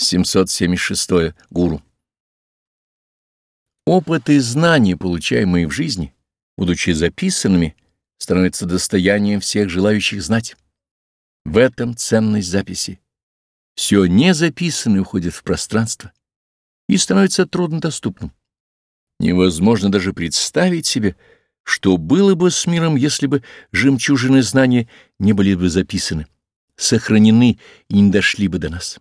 776. Гуру. Опыт и знания, получаемые в жизни, будучи записанными, становятся достоянием всех желающих знать. В этом ценность записи. Все незаписанное уходит в пространство и становится труднодоступным. Невозможно даже представить себе, что было бы с миром, если бы жемчужины знания не были бы записаны, сохранены и не дошли бы до нас.